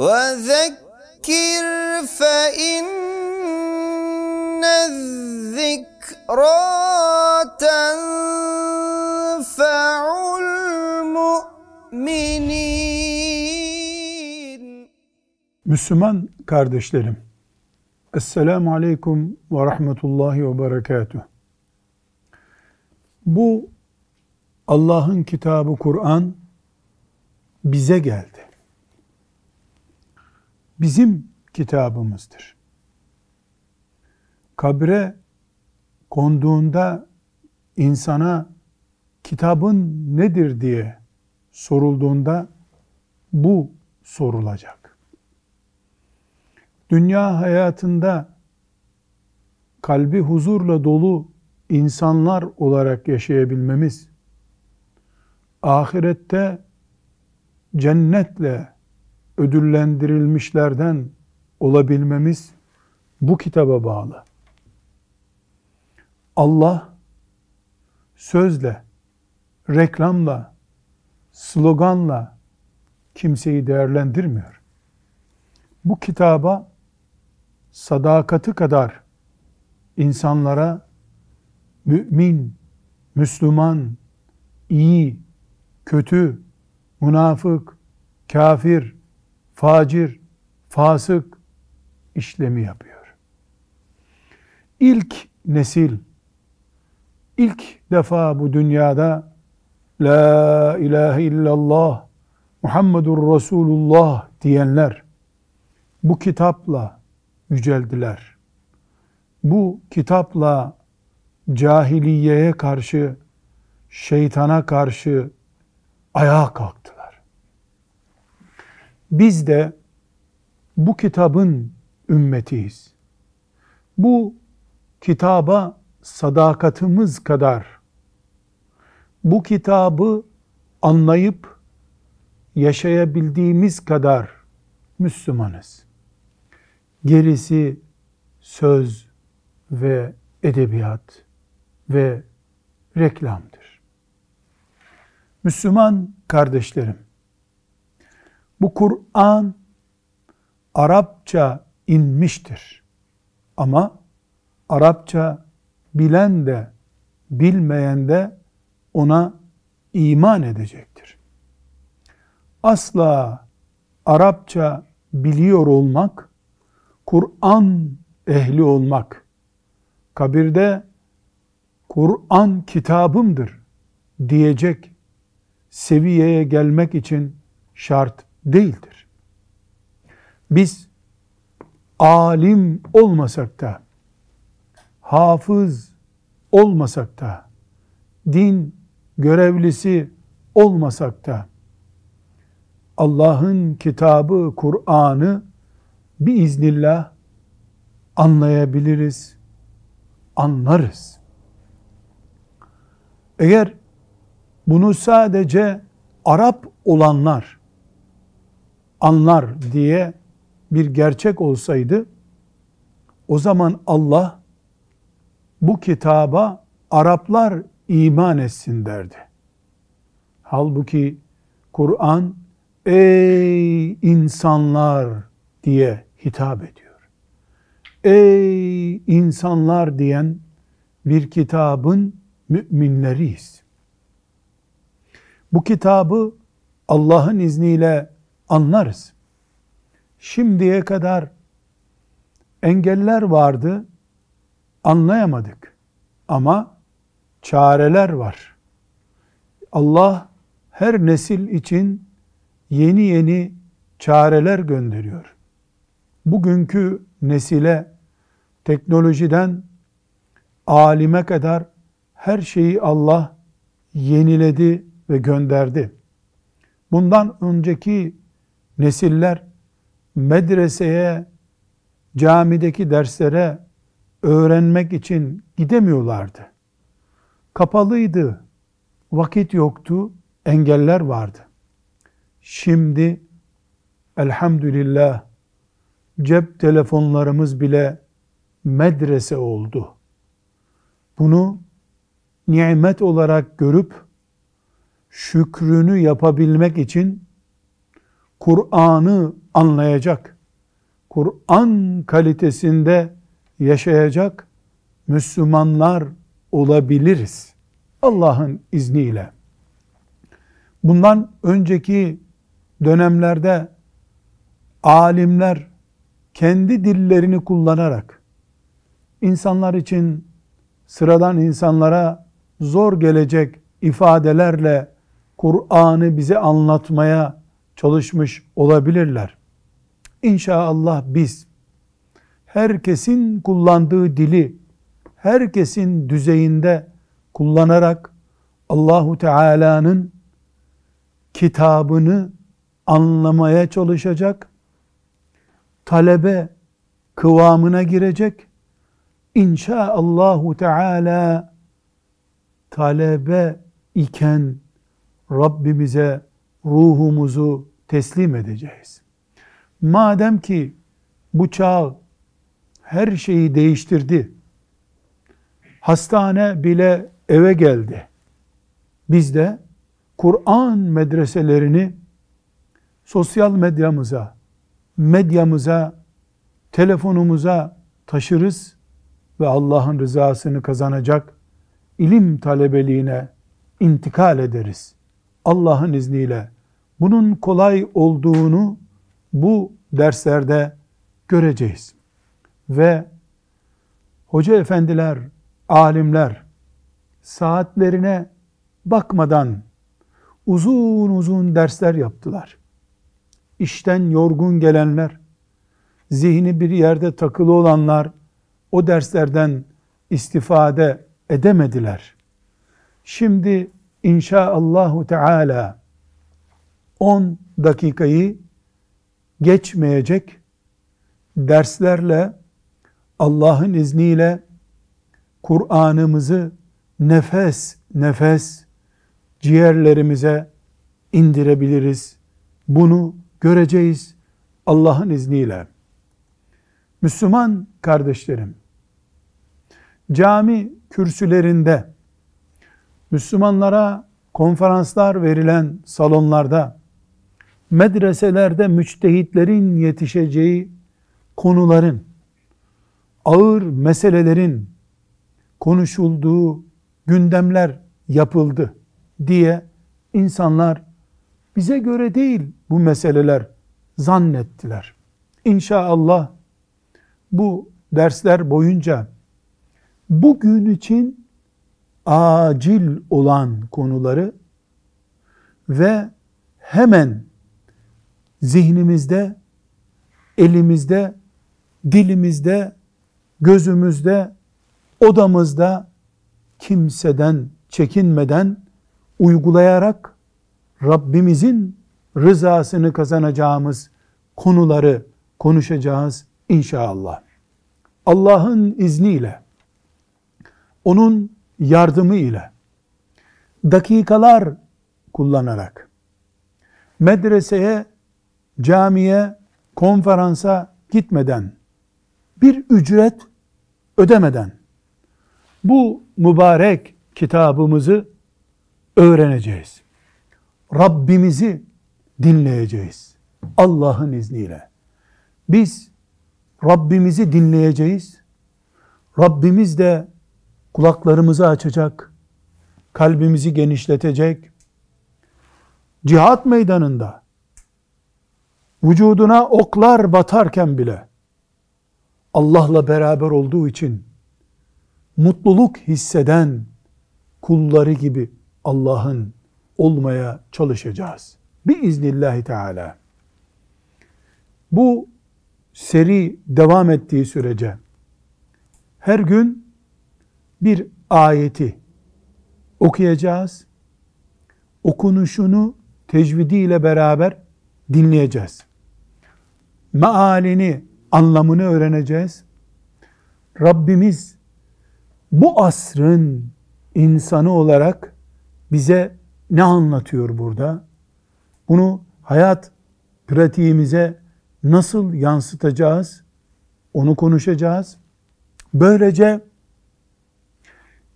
وذكر فإن الذكرى تنفع المؤمنين Müslüman kardeşlerim, Esselamu Aleyküm ve Rahmetullahi ve Berekatuh. Bu Allah'ın kitabı Kur'an bize geldi. Bizim kitabımızdır. Kabre konduğunda insana kitabın nedir diye sorulduğunda bu sorulacak. Dünya hayatında kalbi huzurla dolu insanlar olarak yaşayabilmemiz, ahirette cennetle ödüllendirilmişlerden olabilmemiz bu kitaba bağlı. Allah sözle, reklamla, sloganla kimseyi değerlendirmiyor. Bu kitaba sadakati kadar insanlara mümin, Müslüman, iyi, kötü, münafık, kafir, facir, fasık işlemi yapıyor. İlk nesil, ilk defa bu dünyada La ilahe illallah Muhammedur Resulullah diyenler bu kitapla yüceldiler. Bu kitapla cahiliyeye karşı, şeytana karşı ayağa kalktılar. Biz de bu kitabın ümmetiyiz. Bu kitaba sadakatimiz kadar bu kitabı anlayıp yaşayabildiğimiz kadar Müslümanız. Gerisi söz ve edebiyat ve reklamdır. Müslüman kardeşlerim, bu Kur'an Arapça inmiştir. Ama Arapça bilen de bilmeyen de ona iman edecektir. Asla Arapça biliyor olmak, Kur'an ehli olmak, kabirde Kur'an kitabımdır diyecek seviyeye gelmek için şart değildir. Biz alim olmasak da, hafız olmasak da, din görevlisi olmasak da, Allah'ın kitabı Kur'an'ı biiznillah anlayabiliriz, anlarız. Eğer bunu sadece Arap olanlar anlar diye bir gerçek olsaydı o zaman Allah bu kitaba Araplar iman etsin derdi. Halbuki Kur'an ey insanlar diye hitap ediyor. Ey insanlar diyen bir kitabın müminleriyiz. Bu kitabı Allah'ın izniyle anlarız. Şimdiye kadar engeller vardı, anlayamadık. Ama çareler var. Allah her nesil için yeni yeni çareler gönderiyor. Bugünkü nesile teknolojiden alime kadar her şeyi Allah yeniledi ve gönderdi. Bundan önceki nesiller medreseye, camideki derslere öğrenmek için gidemiyorlardı. Kapalıydı, vakit yoktu, engeller vardı. Şimdi elhamdülillah cep telefonlarımız bile medrese oldu. Bunu nimet olarak görüp şükrünü yapabilmek için Kur'an'ı anlayacak, Kur'an kalitesinde yaşayacak Müslümanlar olabiliriz. Allah'ın izniyle. Bundan önceki dönemlerde alimler kendi dillerini kullanarak insanlar için sıradan insanlara zor gelecek ifadelerle Kur'an'ı bize anlatmaya çalışmış olabilirler. İnşallah biz herkesin kullandığı dili herkesin düzeyinde kullanarak Allahu Teala'nın kitabını anlamaya çalışacak, talebe kıvamına girecek. İnşaallahu Teala talebe iken Rabbimize ruhumuzu teslim edeceğiz. Madem ki bu çağ her şeyi değiştirdi. Hastane bile eve geldi. Biz de Kur'an medreselerini sosyal medyamıza, medyamıza, telefonumuza taşırız ve Allah'ın rızasını kazanacak ilim talebeliğine intikal ederiz. Allah'ın izniyle bunun kolay olduğunu bu derslerde göreceğiz. Ve hoca efendiler, alimler saatlerine bakmadan uzun uzun dersler yaptılar. İşten yorgun gelenler, zihni bir yerde takılı olanlar o derslerden istifade edemediler. Şimdi inşaallahu teala 10 dakikayı geçmeyecek derslerle Allah'ın izniyle Kur'an'ımızı nefes nefes ciğerlerimize indirebiliriz. Bunu göreceğiz Allah'ın izniyle. Müslüman kardeşlerim, cami kürsülerinde, Müslümanlara konferanslar verilen salonlarda, medreselerde müçtehitlerin yetişeceği konuların, ağır meselelerin konuşulduğu gündemler yapıldı diye insanlar bize göre değil bu meseleler zannettiler. İnşallah bu dersler boyunca bugün için acil olan konuları ve hemen zihnimizde, elimizde, dilimizde, gözümüzde, odamızda kimseden çekinmeden uygulayarak Rabbimizin rızasını kazanacağımız konuları konuşacağız inşallah. Allah'ın izniyle, onun yardımı ile dakikalar kullanarak medreseye, camiye, konferansa gitmeden bir ücret ödemeden bu mübarek kitabımızı öğreneceğiz. Rabbimizi dinleyeceğiz. Allah'ın izniyle. Biz Rabbimizi dinleyeceğiz. Rabbimiz de kulaklarımızı açacak, kalbimizi genişletecek. Cihat meydanında vücuduna oklar batarken bile Allah'la beraber olduğu için mutluluk hisseden kulları gibi Allah'ın olmaya çalışacağız. Biiznillahü Teala. Bu seri devam ettiği sürece her gün bir ayeti okuyacağız. Okunuşunu tecvidiyle beraber dinleyeceğiz. Mealini, anlamını öğreneceğiz. Rabbimiz bu asrın insanı olarak bize ne anlatıyor burada? Bunu hayat pratiğimize nasıl yansıtacağız? Onu konuşacağız. Böylece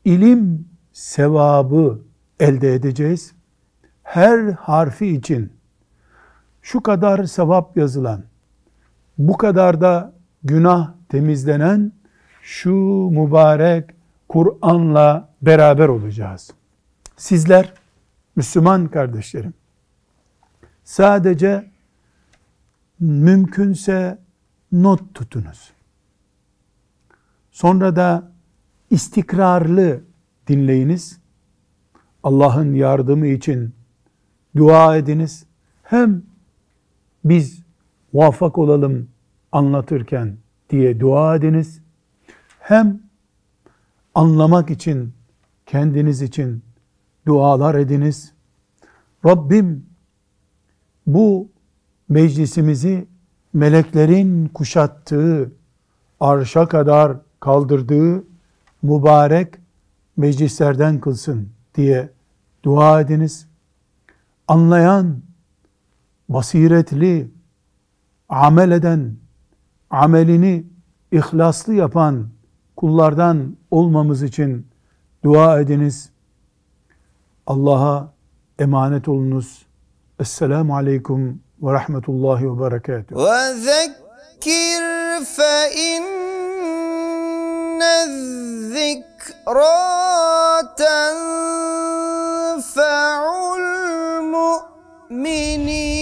ilim sevabı elde edeceğiz. Her harfi için şu kadar sevap yazılan, bu kadar da günah temizlenen şu mübarek Kur'an'la beraber olacağız. Sizler Müslüman kardeşlerim sadece mümkünse not tutunuz. Sonra da istikrarlı dinleyiniz. Allah'ın yardımı için dua ediniz. Hem biz muvaffak olalım anlatırken diye dua ediniz. Hem anlamak için, kendiniz için dualar ediniz. Rabbim bu meclisimizi meleklerin kuşattığı, arşa kadar kaldırdığı mübarek meclislerden kılsın diye dua ediniz. Anlayan, basiretli, amel eden, amelini ihlaslı yapan kullardan olmamız için dua ediniz. Allah'a emanet olunuz. Esselamu aleyküm ve rahmetullahi ve berekatuhu. Ve zekir fe inne zikraten fe'ul mu'minin.